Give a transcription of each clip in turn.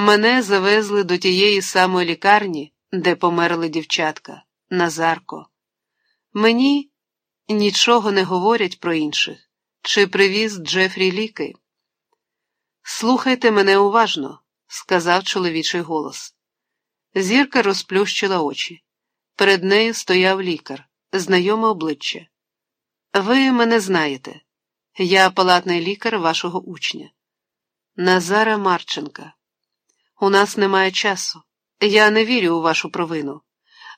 Мене завезли до тієї самої лікарні, де померли дівчатка, Назарко. Мені нічого не говорять про інших, чи привіз Джефрі ліки. Слухайте мене уважно, сказав чоловічий голос. Зірка розплющила очі. Перед нею стояв лікар, знайоме обличчя. Ви мене знаєте. Я палатний лікар вашого учня. Назара Марченка. У нас немає часу. Я не вірю у вашу провину.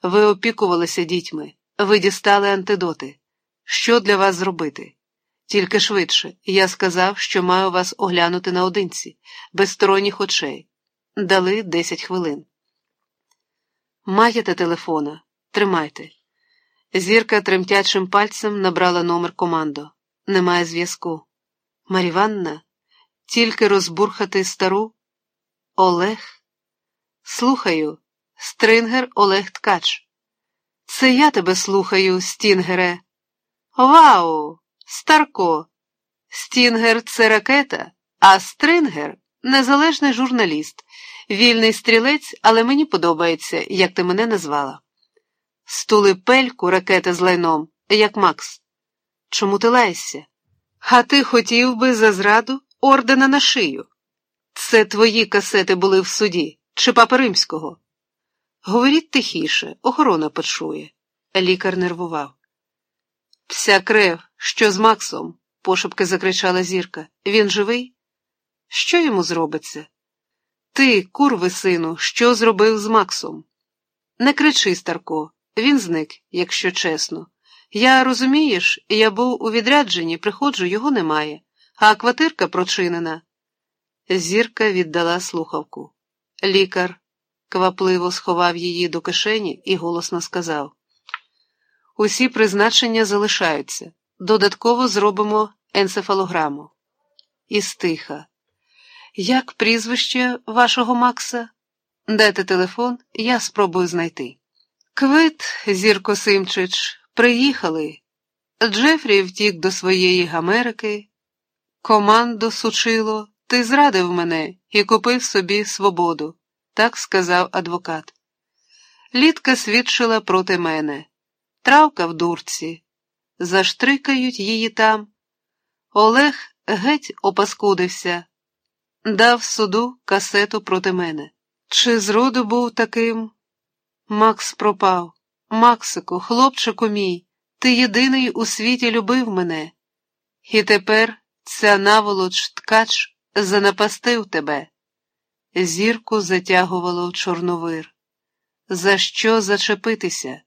Ви опікувалися дітьми, ви дістали антидоти. Що для вас зробити? Тільки швидше, я сказав, що маю вас оглянути наодинці, без сторонніх очей. Дали десять хвилин. Маєте телефона? Тримайте. Зірка тремтячим пальцем набрала номер командо. Немає зв'язку. Маріванна, тільки розбурхати стару. Олег. Слухаю, стрингер Олег Ткач. Це я тебе слухаю, Стінгере. Вау, Старко. Стінгер це ракета, а стрингер незалежний журналіст, вільний стрілець, але мені подобається, як ти мене назвала. Стули пельку ракета з лайном, як Макс. Чому ти лаєшся? А ти хотів би за зраду ордена на шию? Це твої касети були в суді, чи папа римського? Говоріть тихіше, охорона почує. Лікар нервував. Вся крев, що з Максом, пошепки закричала зірка. Він живий? Що йому зробиться? Ти, курви, сину, що зробив з Максом? Не кричи, Старко, він зник, якщо чесно. Я розумієш, я був у відрядженні, приходжу, його немає, а квартирка прочинена. Зірка віддала слухавку. Лікар квапливо сховав її до кишені і голосно сказав: Усі призначення залишаються. Додатково зробимо енцефалограму. І стиха. Як прізвище вашого Макса? Дайте телефон, я спробую знайти. Квит, Зірко Симчич, приїхали. Джефрі втік до своєї Америки. Команду сучило, ти зрадив мене і купив собі свободу, так сказав адвокат. Літка свідчила проти мене. Травка в дурці. Заштрикають її там. Олег геть опаскудився, дав суду касету проти мене. Чи зроду був таким? Макс пропав. Максику, хлопчику мій, ти єдиний у світі любив мене. І тепер ця наволоч ткач занапастив тебе. Зірку затягувало чорновир. За що зачепитися?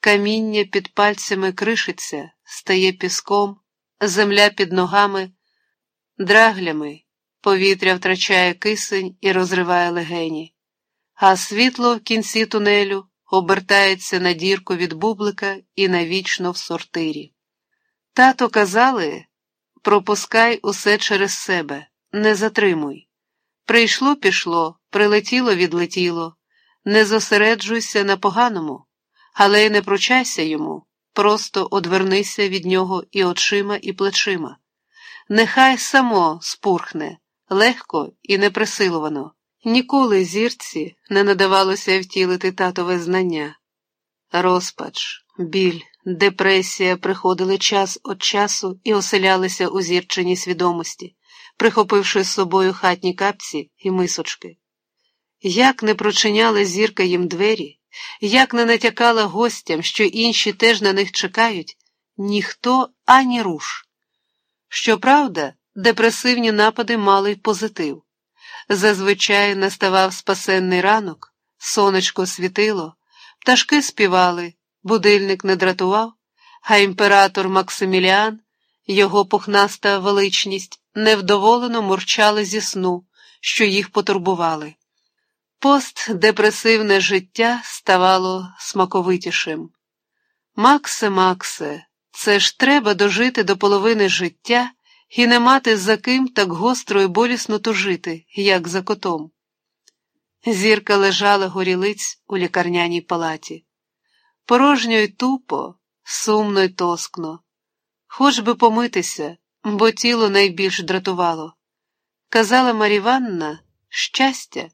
Каміння під пальцями кришиться, стає піском, земля під ногами, драглями, повітря втрачає кисень і розриває легені, а світло в кінці тунелю обертається на дірку від бублика і навічно в сортирі. Тато казали пропускай усе через себе, не затримуй. Прийшло, пішло, прилетіло, відлетіло, не зосереджуйся на поганому, але й не пручайся йому, просто одвернися від нього і очима, і плечима. Нехай само спурхне, легко і неприсилувано. Ніколи зірці не надавалося втілити татове знання. Розпач, біль, депресія приходили час від часу і оселялися у зірчиній свідомості, прихопивши з собою хатні капці і мисочки. Як не прочиняла зірка їм двері, як не натякала гостям, що інші теж на них чекають, ніхто ані руш. Щоправда, депресивні напади мали й позитив. Зазвичай наставав спасенний ранок, сонечко світило, пташки співали, будильник не дратував, а імператор Максиміліан, його пухнаста величність, невдоволено мурчали зі сну, що їх потурбували. Постдепресивне життя ставало смаковитішим. Максе, Максе, це ж треба дожити до половини життя і не мати за ким так гостро і болісно тужити, як за котом. Зірка лежала горілиць у лікарняній палаті. Порожньо й тупо, сумно й тоскно. Хоч би помитися, бо тіло найбільш дратувало. Казала Маріванна, Щастя